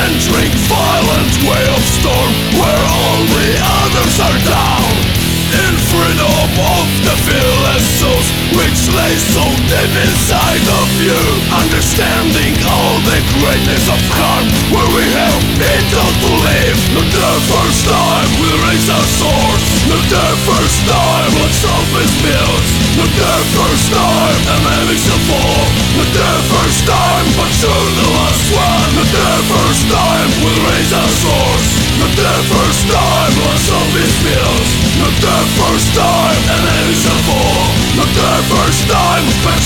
And drink violent of storm where all the others are down. In freedom of the fearless souls which lay so deep inside of you. Understanding all the greatness of harm where we have taught to live. Not the first time we raise our swords. Not the first time what self-is built. Not the first time enemies shall fall Not the first time but sure the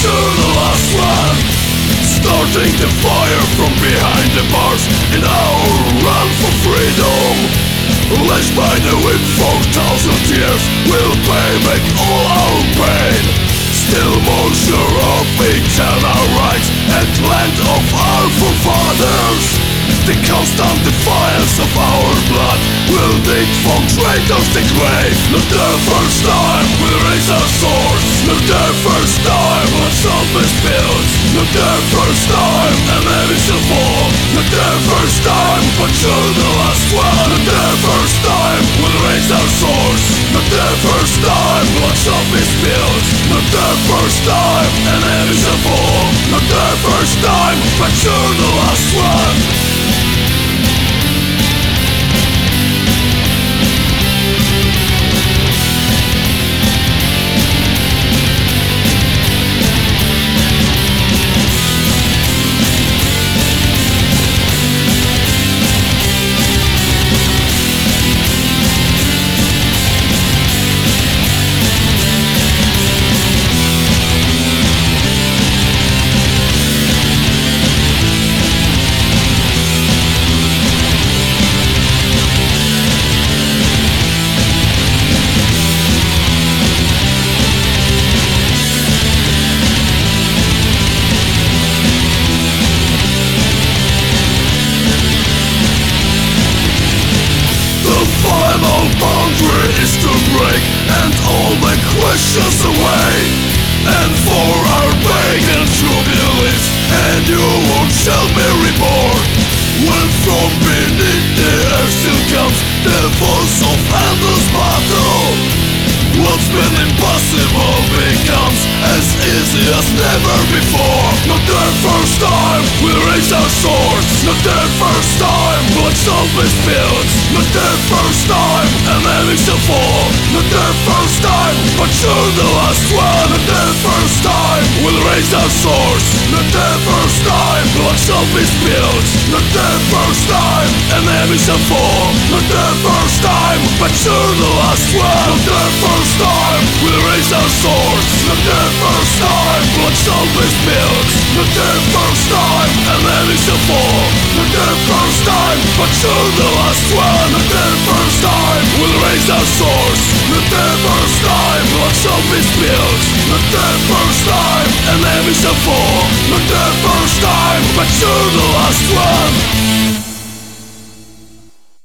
sure the last one Starting the fire from behind the bars. In our run for freedom. Lashed by the wind for thousand years. We'll pay back all our pain. Still more sure of eternal rights. And land of our forefathers. The constant defiance of our blood Will dig for traitors the grave Not the first time we'll raise our swords Not the first time our self is built Not the first time enemies shall fall Not the first time but sure the last one Not the first time we'll raise our swords Not the first time our self is built Not the first time enemies shall fall Not the first time but sure the last one break And all the questions away. And for our pagan true easy as never before. Not the first time we raise our swords. Not the first time self is built Not the first time enemies shall fall. Not the first time but sure the last one. Not the first time we'll raise our swords. Not the first time self is built Not the first time enemies shall fall. Not the first time but sure the last one. Not the first time we'll raise our swords Not the first time what self is Not the first time enemies shall fall. Not the first time but sure the last one? Not the first time we'll raise our swords. Not the first time what self is Not the first time enemies shall fall. Not the first time but sure the last one